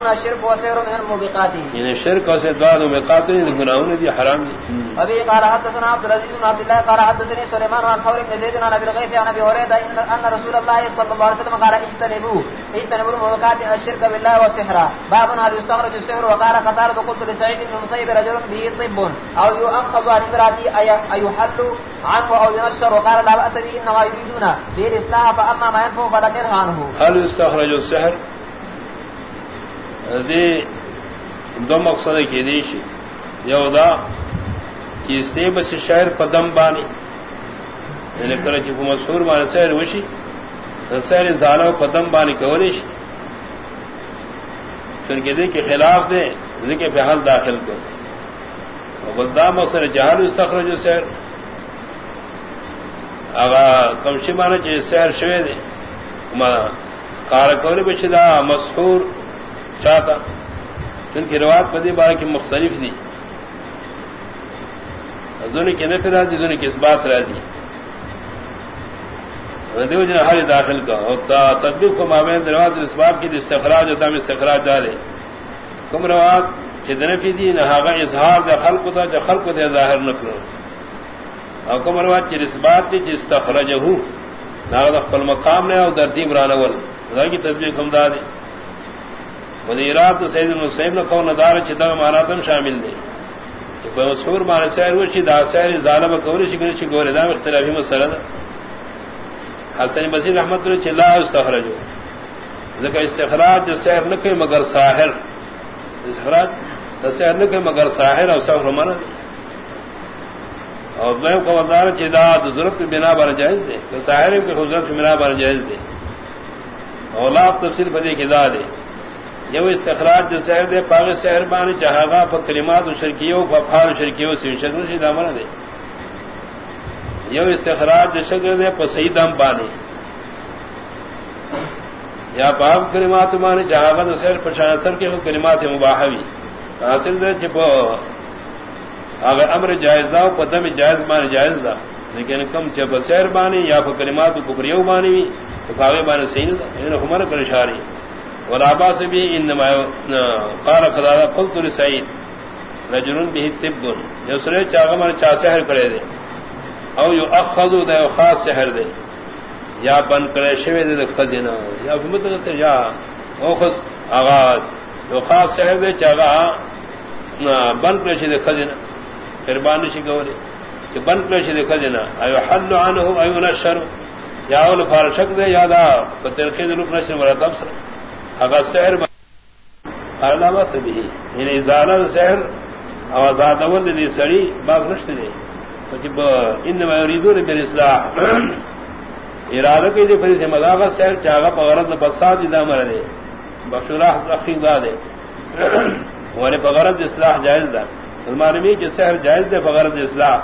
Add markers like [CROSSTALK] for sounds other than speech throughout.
الشرك وسير من الموبقات. یعنی شرک اور سے بعد میں قاتل گناہوں نے دی حرام دی ابي قال حدثنا عبد العزيز بن عبد الله قال حدثني سليمان عن ثور بن زيد عن ابي الغيث عن ابي هريره ان رسول الله صلى الله عليه وسلم قال اجتنبوا اجتنبوا الموبقات الشرك بالله والسحر باب هل يستخرج السحر؟ وقال قتال قلت لسعيد بن المسيب رجل به طب او يؤخذ عن امراتي اي يحل عنه او ينشر. وقال لا باس به انما يريدون به الاصلاح فاما ما ينفع فلا ينهى عنه. هل يستخرج السحر؟ دے دو مقصد کی دیشی یودا کی استے بس شہر پدم بانی یعنی کرچی کو مشہور مانے سہر وشی سہر زالو پدم بانی کولیش کیونکہ دے کے خلاف دے ذکر پہ حل داخل کو بلدام مقصد جہال استخرج سہر اگا کمشی مانا چاہیے سہر شوے دے کارکولی بچدا مشہور چاہتا۔ ان روایت پدی بارہ کی مختلف دی۔ دونوں کی نفی راضی دونوں کی اس بات راضی دیو جن ہر داخل کا۔ ہوتا تدبیر کو مابین روایت اس بات کی استخراج ہوتا میں استخراج ڈالے کم روایت نفی دی، نہ اظہار دے خلق تھا جو خلق دے ظاہر نکلو۔ اور کم روایت کی اس بات کی استخرج ہوں نہ مقام نے اور ترتیب رانول۔ کی تدبیر کم دا دے وزیرات سید المسیب نے کون ندار چدا ماراتم شامل دے۔ مشہور مان سیر وشی دا سیر ظالم کوری شکر چھ گورے دا اختلافی مسئلہ حسن بصیر رحمت اللہ چلا استخراج ذکر استخراج جو سیر نہ کہ مگر ساحر۔ استخراج سیر نہ کہ مگر ساحر اور سحر منا اور میں کو ودار چدا ضرورت بنا بر جائز دے۔ کہ ساحر کی حضرت بنا بر جائز دے۔ اولا تفصیل بدے کی دا دے۔ یو استخراج جو سہر دے پاگ سہر بان جہاں پر کلمات و شرکیو شرکیوں ففار شرکیوں سے شکر سے دامن دے۔ یو استخراج جو شکر دے پر صحیح دم بانے یا پاک کلمات بانے جہاں سہر پرشان سر کے خود کلمات مباہوی حاصل دے جب اگر امر جائز دا پدم جائز مان جائز دا۔ لیکن کم جب سہر بانی یا پھر کلمات و ککریوں بانی بھی تو پاگے بانے صحیح دا یعنی حمر کر اشاری ولابا سے بھی انما قال قال قلت لسعيد رجل به طب. يسرے چاغ من چا سحر کرے دے او يؤخذ دے خاص سحر دے یا بن کرے شوی دے خدینا یا مطلب سے یا او خاص اغا جو خاص سحر دے چاغا بن کرے شی دے خدینا قربان شی گورے کہ بن کرے شی دے خدینا ایو حل عنه ایو نشر. یا اول فارشک دے یا دا یادا پترخی دلوک نشر مرتب سر اگر سحر علامہ سے بھی یعنی ازالہ سحر اور آزاد اول دی سڑی باغ نشت دے انما یریدون بالاصلاح. ارادہ کی دی پھر سے مذاق سحر چاغا پغرت نہ بسات دا مر دے بخشراح رخی دا دے ونے پغرت اصلاح جائز دا. المعلومی کہ سحر جائز دے پغرت اصلاح.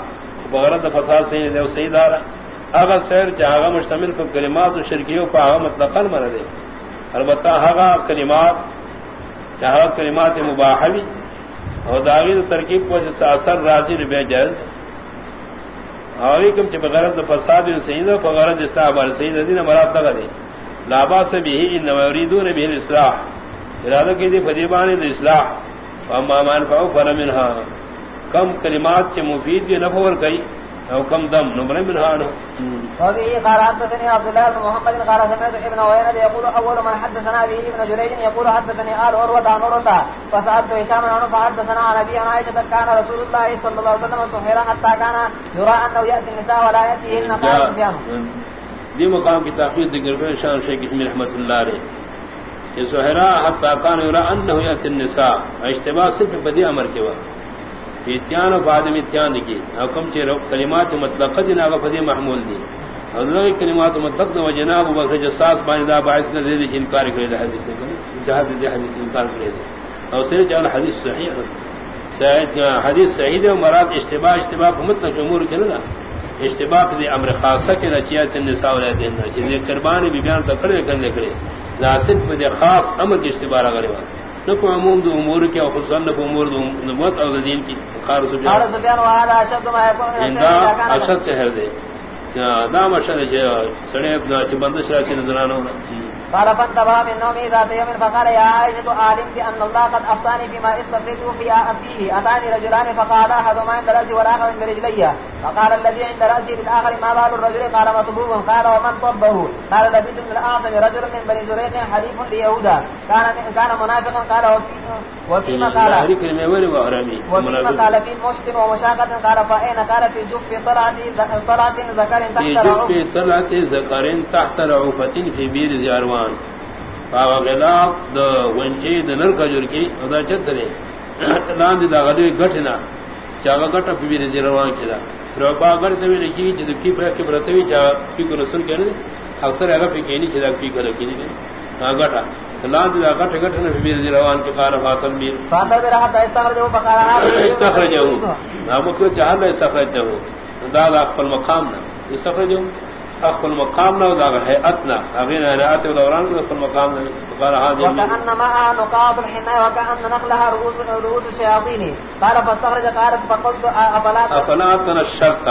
پغرت فساد سے دے صحیح اگر سحر چاغا مشتمل کو کلمات و شرکیوں پا مطلقا مر دے البتہ ہگا کلمات جہاں کلمات مباحوی اور داغی ترکیب کو جس اثر راضی ربے جائز کم چپ غرض فساد سعید غرض استعمال سعید دین مراد تک دے لابا سے بھی ان موریدون بھی الاصلاح. ارادہ کی تھی فدیبان الاصلاح فاما مان فاو فرمنها کم کلمات کے مفید بھی نفور کئی او کم دم نمر منها وفي قال حدثني عبد الله بن محمد قال سمعت ابن عوينة يقول أول من حدثنا به ابن جريج يقول حدثني آل عروة عن عروة فسألت هشام عنه فحدثنا عن أبي عن عائشة كان رسول الله صلى الله عليه وسلم سحرا حتى كان يرى أنه يأتي النساء ولا يأتيهن قال سفيان دی مقام کی تحقیق ذکر پہ شان شیخ اسم رحمت اللہ علیہ. یہ سہرا حتى كان يرى أنه يأتي النساء اجتباع صرف بدی امر کے وقت. اتیان و بعد میں اتیان کی۔ حکم چے کلمات مطلق دی ناغ فدی محمول دی۔ حضرت کلمات مطلق دی و جناب بکر جساس بانی دا باعث کا زیدی انکار کرے دا حدیث نے جہاد دی حدیث انکار کرے دا اور سر چاہل حدیث صحیح حدیث صحیح دے و مراد اشتباہ اشتباہ مطلق امور کے نا اشتباہ دی امر خاصہ کے نچیات النساء و لیت انہا چیزیں قربانی بھی بیان تکڑے کرنے کرے ناصف میں دے خاص امر کی اشتباہ رہا کرے نکو عموم دو امور کی او خصوصا نکو امور دو نبوت او دین کی. قال سفیان. وهذا اشد ما يكون من الشهر اشد سحر دے. دام اشد سڑے اپنا چ بندش راسی نظرانہ قال فانتبه من نومه ذات يوم فقال يا عائشة علمت أن الله قد أفتاني فيما استفدته في فيه أتاني رجلان فقال أحدهما عند رأسي والآخر عند رجلي. فقال الذي عند رأسي بالآخر ما بال الرجل؟ قال مطبوب قال ومن طبه؟ قال لبيت من الأعظم رجل من بني زريق حليف ليهودا. كان كان منافقا. قال وفيما قال وفيما قال في مشت ومشاقة قال فأين قال في جف طلعة ذكر تحت رعوف في طلعة ذكر تحت رعوفة في بير زياروان غلاف دا ونچی دا نر کجور کی دا چترے [CLEARS THROAT] لاند دا غدوی گٹنا چاگا گٹا پی بیر زیاروان کی دا روپا گڑ توی لکی دا کی پہ کبرتوی چا پی کو رسول کہنے دے اکثر اگر پی کہنی چی دا پی کو رکی دی گٹا لاند دا گٹ گٹ نہ پی بیر زیاروان کی قال فاطم بیر فاطم بیر حتا استخرجو فقال استخرجو. نامو کو جہان میں استخرجو. دا دا خپل مقام نہ. استخرجو. اخل مقام نہ دا ہے اتنا اغین ارات دوران کو اخل مقام نہ. قال هذا وكان ما نقاط الحناء وكان نخلها رؤوس رؤوس الشياطين قال فاستخرج قارب فقلت افلا افلا تن الشرط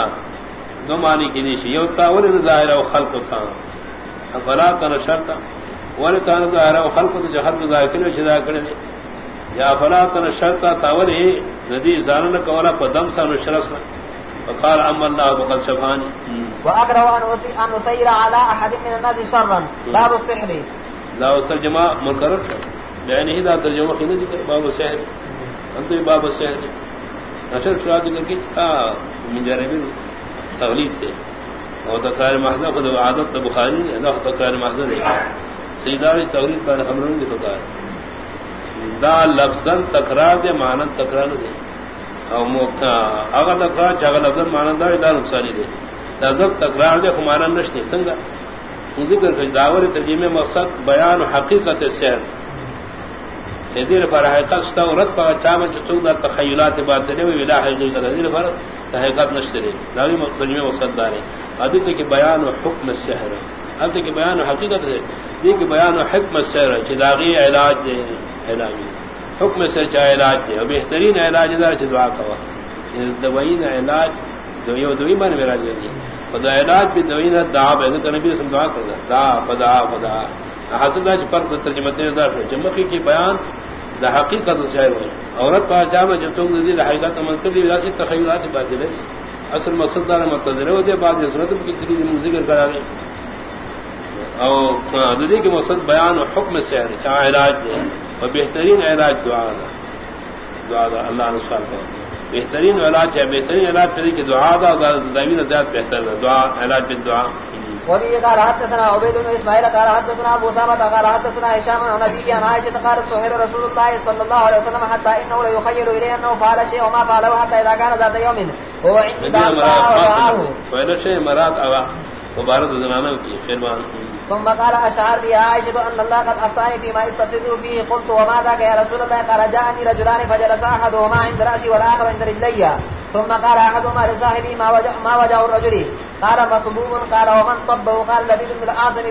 دو معنی کی نہیں تاول ظاہر او خلق تھا افلا تن الشرط ول کان ظاہر او خلق تو جہر ظاہر کرے جدا کرے یا افلا تن الشرط تاول ندی زانن کولا قدم سن شرسنا فقال اما الله بقد شفاني واقرا ان اسير على احد من الناس شرا. باب السحر. لا ترجمه منكر يعني اذا ترجمه في ذكر باب السحر. انت باب السحر نشر شو ذكر کی تھا من جانب تغلید تے اور تکرار محض خود عادت بخاری نے تکرار محض ہے سیدار تغلید پر ہمرن کی تکرار دا لفظا تکرار دے معنی تکرار دے۔ اگر تکرار چاگا لفظ مانندار دا نقصانی دے۔ تذب تکرار دے خمارا نشتے سنگا ذکر کر، داور ترجمے مقصد بیان حقیقت سحر دیر پر حقیقت ستا رد پا چامن چو چوک دا تخیلات بات دے وی لا حقیقت دیر پر تحقیقت نشتے دے۔ داوی ترجمے مقصد دارے ادھتے کہ بیان و حکم سحر ادھتے کہ بیان حقیقت ہے دیکھ بیان حکم سحر چی داغی علاج دے علاجی حکم سے چاہے علاج دے، اور بہترین علاج دار سے دعا کوا۔ دوائین علاج دوئی دوئی من میرا جی خدا علاج بھی دوئی نہ دا بہت تو نبی رسم دعا کر دا فدا فدا حاصل دا پر ترجمہ دے دار جمکی کی بیان دا حقیقت شاعر ہوئی عورت پا جامع جب تو دی حقیقت منتر دی وجہ سے تخیلات باطل ہے۔ اصل مقصد دار مقتدر ہے دے بعد صورت کی تری ذکر کرا گئے اور کے مقصد بیان اور حکم سے علاج دے اور بہترین علاج دعا دا دعا دا اللہ سوال کر بہترین علاج ہے بہترین علاج پھر کہ دعا دا زمین زیادہ بہتر ہے۔ دعا علاج بن دعا۔ وبه قال حدثنا عبيد بن اسماعيل قال حدثنا ابو اسامه قال حدثنا هشام عن ابي عن عائشه قال سهر رسول الله صلى الله عليه وسلم حتى انه لا يخيل اليه انه فعل شيء وما فعله حتى اذا كان ذات يوم هو عند الله فعل شيء مراد زنانه کی فرمان ثم قال اشعر بها عائشه ان الله قد افتاني فيما استفدت فيه. قلت وما ذاك يا رسول الله؟ قال، جاءني رجلان فجلس احدهما عند راسي والاخر عند رجلي. ثم قال احدهما لصاحبي ما وجع ما وجع الرجل؟ قال مطبوب قال، ومن طبه؟ قال، لبيد من الاعظم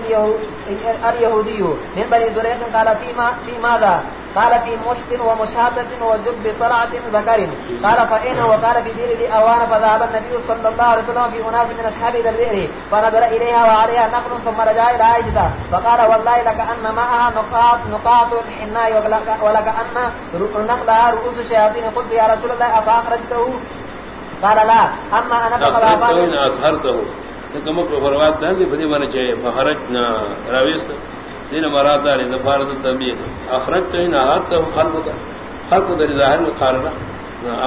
اليهودي. من بني زريق قال فيما في ماذا؟ قال في مشت ومشاطة وجب طلعة ذكر قال فإن وقال في بير ذي أوان فذهب النبي صلى الله عليه وسلم في أناس من أصحاب ذا البئر فنظر إليها وعليها نقل ثم رجع إلى عائشة فقال والله لك أن معها نقاط نقاط الحناء ولك أن نقلها رؤوس الشياطين. قلت يا رسول الله أفأخرجته؟ قال لا. اما انا فقد افعل اظهرته كما فرمات ذلك فدي من جاء فخرجنا. راويس دين مراد دار ظفار التنبيه اخرجت هنا اخرجته خلقك خلق در ظاهر القارنا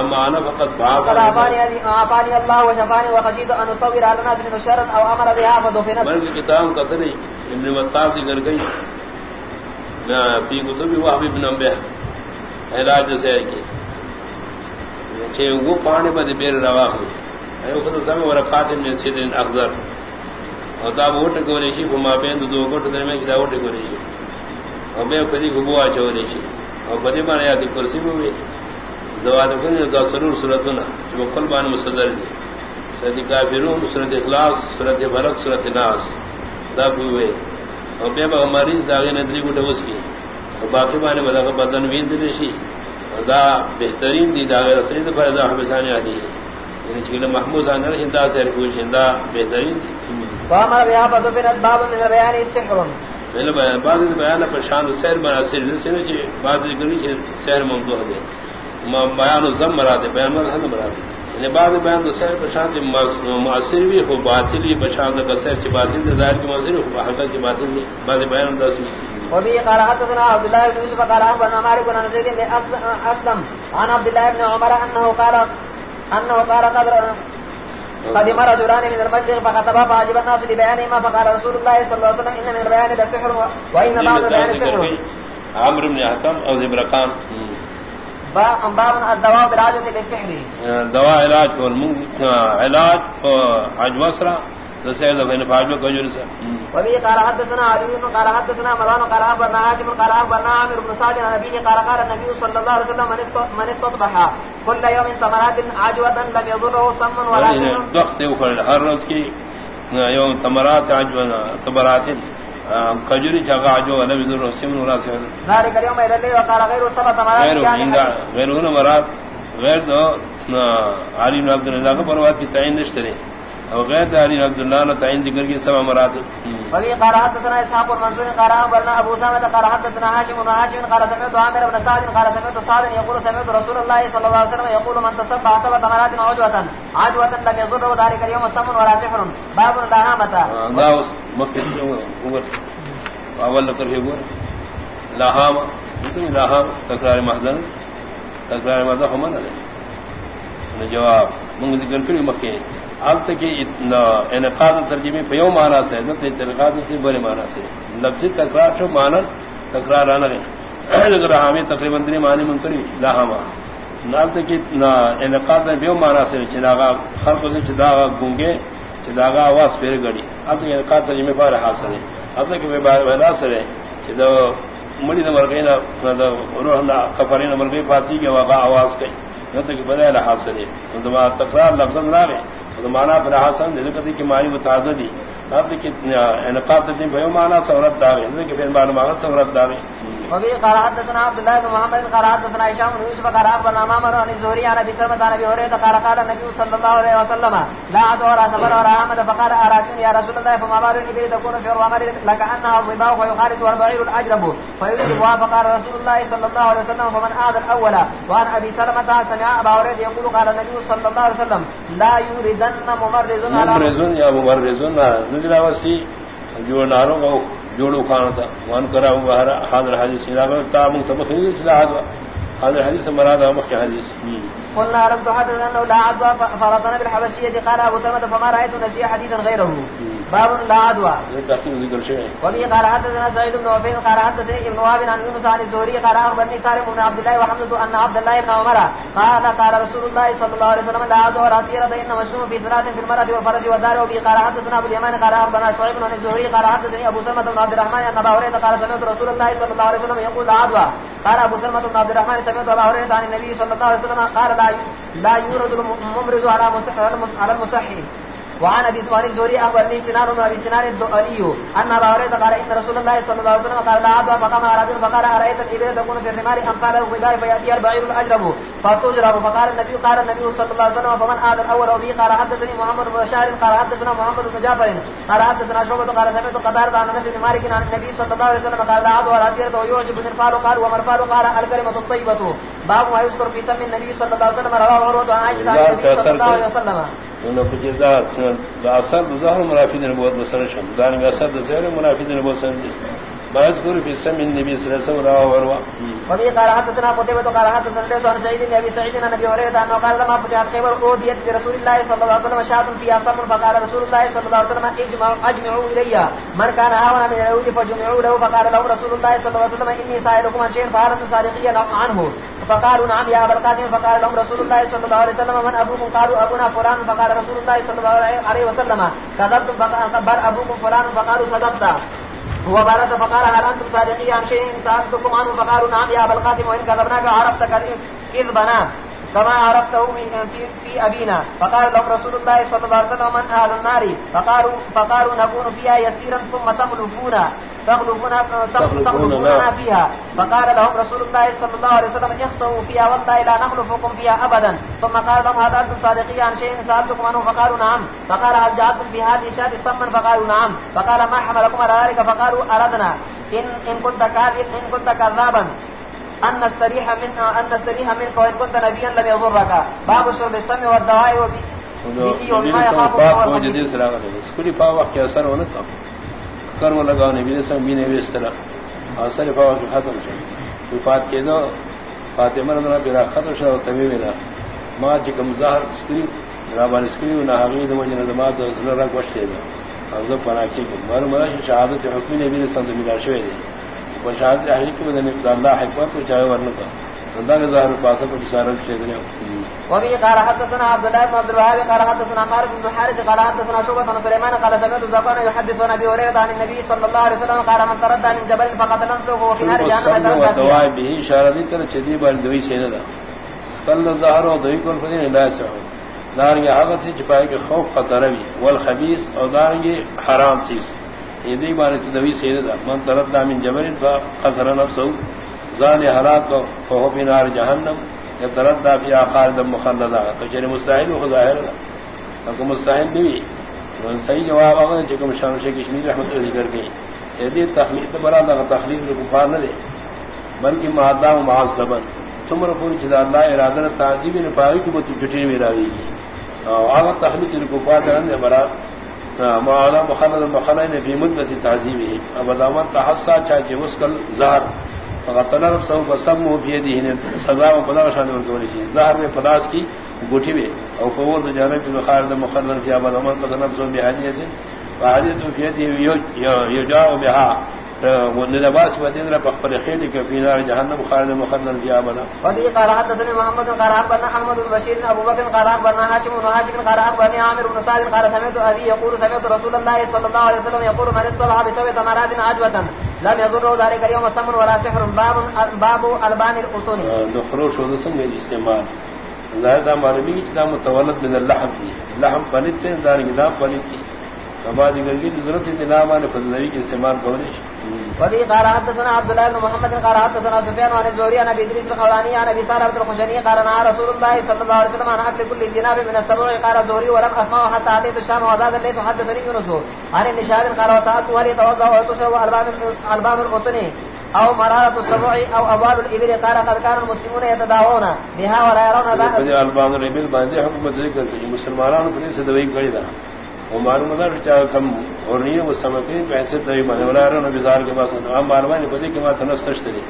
اما انا فقد بعض. قال افاني افاني الله وشفاني وخشيت ان اصور على الناس من شر او امر بها فدفنت. من كتاب قتلي ابن مطاب ذكر گئی في كتب وهب بن انبه علاج سے کہ وہ پانی پر بیر روا ہو اے خود سمے ور قاتل میں سیدن اخضر. اور دا ووٹ کو ریشی بما بین دو گوٹ در میں دا ووٹ کو ریشی اور میں کدی گبوا چو ریشی اور بدی مانے یا کرسی میں زواد کو نے دا ضرور صورتنا جو کل بان مصدر دی۔ سید کافرون سورۃ اخلاص سورۃ فلق سورۃ ناس۔ دا ہوئے۔ اور بے مریض دا نے ندری کو ڈوس کی۔ اور باقی بانے بدا کا بدن ویند ریشی دا بہترین دی دا غیر اصلی دا فرضا حبسانی آدھی ہے یعنی چکل محمود آنے آنر ہندا سے رکوش ہندا بہترین دی۔ وامر بها فضبرت باب من بيان السحر پہلے بعض بیان پر شان سیر بنا سیر سے نے بعض گلی سیر ممدوح دے بیان زم مرا دے بیان مرا ہن مرا دے یعنی بعض بیان تو سیر پر شان معاصر بھی ہو باطل بھی بشان کا سیر کی باطل ظاہر کی معاصر ہو حقیقت کی باطل نہیں۔ بعض بیان دس وبه قال حدثنا عبد الله بن يوسف قال اخبرنا مالك بن زيد بن اسلم عن عبد الله بن عمر انه قال انه قال قدر قدم رجلان من المسجد فخطبا فعجب الناس لبيانهما فقال رسول الله صلى الله عليه وسلم ان من البيان لسحر وان بعض البيان سحر. عمرو بن حكم او زبرقان باب الدواء بالعاجة للسحر. دواء علاج علاج عجوسرا سید بن فاجو کجور سے وبي قال حدثنا علي بن قال حدثنا مروان قال اخبرنا هاشم قال اخبرنا عامر بن سعد عن ابيه قال قال النبي صلى الله عليه وسلم من استطبح كل يوم ثمرات عجوة لم يضره سم ولا سم. ضغط وخر ہر روز کی يوم ثمرات عجوة ثمرات کجوری جگہ جو نبی ذر سم ولا سم. ذلك اليوم الى الليل وقال غير سبع ثمرات يعني غير غير مرات غير دو علي بن عبد الله کا پروات کی تعین نشترے او غیر داری عبد الله نے تعین ذکر کی سبع مراد وفي قال حدثنا اسحاق بن منصور قال اخبرنا ابو سامه قال حدثنا هاشم بن هاشم قال سمعت عامر بن سعد قال سمعت سعد يقول سمعت رسول الله صلى الله عليه وسلم يقول من تصبح سبع ثمرات عجوة عجوة لم يضر ذلك اليوم سم ولا سحر. باب لهامة داوس مكه اول لکر ہے وہ لہام لہام تکرار محضن تکرار محضن ہم نہ جواب منگ ذکر کری مکے؟ اب تک انعقاد ترجمے پیو مانا سے انعقاد بڑے مانا سے۔ لفظ تکرار شو مانا تکرار آنا گئے [CLEARS THROAT] اگر ہمیں تقریباً مانی من کری لاہما نال تک انعقاد بیو مانا سے چناگا خلق سے چداغا گونگے چداغا آواز پھر گڑی۔ اب تک انعقاد ترجمے پا رہا سر اب تک میں بہلا سر ہے کہ مڑی نمبر گئی نا روح کفری نمبر گئی پاتی کے وغا آواز کئی۔ نہ تک بدائے رہا سر ہے تکرار لفظ نہ رہے مانا پر حسن دلکتی کی مانی متعددی اب کی انقاط دین بھیو مانا سورت داوی کہ پھر بار مانا سورت داوی وبه قال حدثنا عبد الله بن محمد قال حدثنا هشام بن يوسف قال اخبرنا مامر عن الزهري عن ابي سلمة عن ابي هريره قال قال النبي صلى الله عليه وسلم لا عدو ولا سفر ولا عمد. فقال اراكن يا رسول الله فما بال الابل تكون في الرمل لكانها الظباء ويخالط والبعير الاجرب فيجربها فقال رسول الله صلى الله عليه وسلم فمن اعذى الاول وعن ابي سلمة سمع ابا هريره يقول قال النبي صلى الله عليه وسلم لا يريدن ممرز على ممرز يا ممرز نزل وسي جو نارو جوڑو خان تھا وان کرا حاضر حدیث تام سب حاضر حدیث مراد مخ حدیث۔ قلنا لم تحدث انه لا عدوى فرطنا بالحبشيه قال ابو سلمة، فما رايت نسي حديثا غيره. باب لا عدوى. وبه قال حدثنا سعيد بن عفين، قال حدثني ابن وهب عن يونس عن الزهري، قال اخبرني سالم بن عبد الله وحمد ان عبد الله بن عمر قال قال رسول الله صلى الله عليه وسلم، لا عدوى راتيرة ان مشروع في ثلاث في المرأة والفرج والدار وبه قال حدثنا ابو اليمان، قال اخبرنا شعيب بن الزهري، قال حدثني ابو سلمة بن عبد الرحمن ان ابا هريرة قال، سمعت رسول الله صلى الله عليه وسلم يقول لا عدوى. قال ابو سلمة بن عبد الرحمن، سمعت ابا هريرة عن النبي صلى الله عليه وسلم قال لا يورد الممرض على المصحي. وعن ابي ثوان الزوري اخبرني سنان بن ابي سنان الدؤلي. ان ابا هريره قال ان رسول الله صلى الله عليه وسلم قال لا عدوى، فقام رجل فقال ارايت الابل تكون في الرمال امثال الظباء فياتي البعير الاجرب فتجرب فقال النبي، قال النبي صلى الله عليه وسلم، فمن اذى الاول وبه؟ قال حدثني محمد بن بشار، قال حدثنا محمد بن جعفر، قال حدثنا شعبة، قال سمعت قتادة عن انس بن مالك، عن النبي صلى الله عليه وسلم قال لا عدوى راتيرة ويعجب الفال قال ومرفال، قال الكلمة الطيبة. باب ما يذكر في سم النبي صلى الله عليه وسلم، رواه عروة عن عائشة عن النبي صلى الله عليه وسلم. اثر جی ظاہر منافی دن بہت بسر شم. دان میں اثر ظاہر منافی دن بہت سمجھے بعد کور فی سم النبی صلی اللہ علیہ وسلم راہ وروا. وبي قال حدثنا قتيبة قال حدثنا ليس عن سعيد بن ابي سعيد عن ابي هريره انه قال لما فتحت خيبر اوديت لرسول الله صلى الله عليه وسلم شاة فيها سم فقال رسول الله صلى الله عليه وسلم اجمعوا اجمعوا الي من كان هاونا من اليهود فجمعوا له، فقال له رسول الله صلى الله عليه وسلم اني سائلكم عن شيء فهل صادقيا عنه. فقالوا نعم يا ابا القاسم. فقال لهم رسول الله صلى الله عليه وسلم من ابوكم قالوا ابونا فلان. فقال رسول الله صلى الله عليه وسلم كذبتم فقال ابوكم فلان، فقالوا صدقت. هو بارد فقال هل انتم صادقين عن شيء؟ سالتكم عنه فقالوا نعم يا ابا القاسم وان كذبناك عرفت كذبنا كما عرفته في, في ابينا فقال لهم رسول الله صلى الله عليه وسلم من اهل النار؟ فقالوا فقالوا نكون فيها يسيرا ثم تخلفون لا. فيها. فقال لهم رسول الله صلى الله عليه وسلم اخسوا فيها والله لا نخلفكم فيها ابدا ثم قال لهم هل انتم صادقين عن شيء؟ سالتكم عنه فقالوا نعم. فقال هل جعلتم في هذه الشاة سما فقالوا نعم. فقال ما حملكم على ذلك؟ فقالوا اردنا ان ان كنت كاذب ان كنت كذابا. ان نستريح من ان نستريح منك وان كنت نبيا لم يضرك. باب شرب السم والدواء وب- به وبما يخاف الله کو. جدید سلام کے اثر ہونے کا کرم لگاؤ نبی نے سم بینے اس طرح اثر پاک کی ختم شو وفات کے دو، فاطمہ رضی اللہ عنہا ختم شو تمی ویلا ما جی جکم ظاہر اسکری رابان اسکری نہ حقیقت مجھے نظمات زلر رنگ وشت دے حضر پناہ کی مر مدش شہادت حکمی نبی نے سمت ملا شوئے دے۔ وہ شہادت احلی کی مدن اللہ حکمت کو چاہے ورنہ کے ظاہر پاسا کو بسارت شہد نے وبه قال حدثنا عبد الله بن عبد الوهاب قال حدثنا مالك بن الحارث قال حدثنا شعبة بن سليمان قال سمعت زكوان يحدث عن ابي هريره عن النبي صلى الله عليه وسلم قال من تردى من جبل فقد نفسه وهو في نار جهنم يتردى دوائی فيها بھی اشارہ دی کر چدی بار دوی سے نہ ظاہر و دوی لا حقت سے چھپائے کہ خوف خطر وی والخبیث اور دارنگ حرام چیز۔ یہ دی بار دوی سے نہ من تردى من جبل فقد نفسه ذان حالات کو فهو في نار جہنم يتردى في خالد مخلدا تو چنے مستحیل و ظاہر ہے تو مستحیل نہیں صحیح جواب اگر چکم شان شیخ کشمیر رحمت اللہ ذکر گئی یدی تخلیق برا دا تخلیق کو کفار نہ دے. بلکہ معدا و معذبن. تم رپور جدا اللہ ارادہ تعذیب نے پائی کہ وہ جٹی میں راوی گی اور تخلیق کو کفار نہ برا. معدا مخلد مخلد نے فی مدت تعذیب ہے. اب دامن تحسا چاہے اس کل ظاہر فقط رب سو بسم و فی دی سزا و بلا شان ور کولی چیز ظاہر میں پلاس کی گٹھی میں او فور جانب مخالد مخلد فی اب دامن قد نفس بی حدیث فحدیث فی دی یجاء بها ونلباس ودين رب اخبر خيلك في نار جهنم خالد مخلد فيها ابدا وبه قال حدثني محمد قال اخبرنا احمد بن بشير ابو بكر قال اخبرنا هاشم بن هاشم قال اخبرني عامر بن سعد قال سمعت ابي يقول سمعت رسول الله صلى الله عليه وسلم يقول من اصطلح بسبع تمرات عجوة لم يضر ذلك اليوم سم ولا سحر. باب باب البان الاذن دخروش و دسم میں استعمال زائدہ معلومی کی کتاب متولد من اللحم کی. لحم پلت دار کتاب پلت کی. بعد دیگر ضرورت انتظام نے فضلوی کے استعمال کرنے وبه قال حدثنا عبد الله بن محمد قال حدثنا سفيان عن الزهري عن ابي ادريس الخولاني عن ابي ساره الخشني قال نهى رسول الله صلى الله عليه وسلم عن اكل كل جناب من السبع. قال الزهري ولم اسمع حتى اتيت الشام وزاد الليث حدثني يونس عن النشاب قال وسالت ولي توضا وتشرب البان البان الاذن او مرارة السبع او ابوال الابل قال قد كان المسلمون يتداوون بها ولا يرون ذلك البان ریبل باندې حکومت ذکر کی مسلمانانو پر سے دوائی کړی دا معلوم ہے کہ کم اور نہیں وہ سمجھ پہ پیسے دوائی باندې ولا رہو نبی کے پاس ہم معلومات پتہ کہ وہاں تھوڑا سچ تھی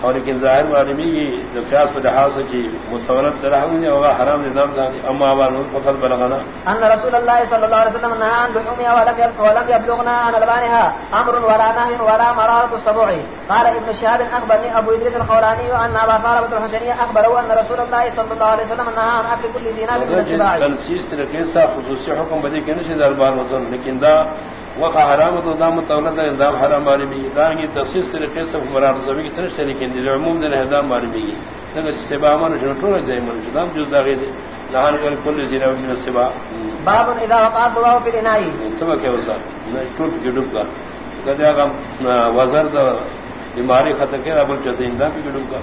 اور لیکن ظاہر معلومی کی دفعات پر لحاظ کی متولد رحم نے ہوگا حرام نظام دا اما اول فقط بلغنا۔ ان رسول الله صلى الله عليه وسلم نهى عن لحومها ولم يبلغنا عن البانها امر ولا نهي ولا مرارة السبع. قال ابن شهاب اخبرني ابو ادريس الخولاني ان ابا ثعلبة الحشني اخبره ان رسول الله صلى الله عليه وسلم نهى عن اكل كل ذي ناب من السباع تنسیس سے خصوصی حکم بدی کے دربار وطن لیکن دا وقع حرام تو دام متولد ہے دام حرام ماری بھی دان کی تخصیص سے مراد زبی کی طرف سے لیکن دل عموم دل ہے دام ماری بھی اگر سبا من شنو ٹول جائے من دام جو دا غید لہان کل کل زیرا من السبا باب اذا وقع الضباب في الاناء سبا کیا وسا ٹوٹ ڈوب کا غم وزر دا بیماری ختم کے ابل چتے ہیں بھی ڈوب کا۔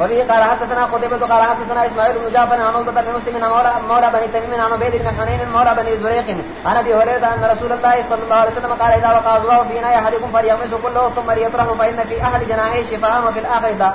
وفي قال حدثنا قتيبة قال حدثنا اسماعيل بن جعفر، عن عقبة بن مسلم مولى مولى بني تميم عن عبيد بن حنين مولى بني زريق عن ابي هريرة ان رسول الله صلى الله عليه وسلم قال، اذا وقع الله في اناء احدكم فليغمسه كله ثم ليطرحه فان في اهل جناحيه شفاء وفي الاخر داء.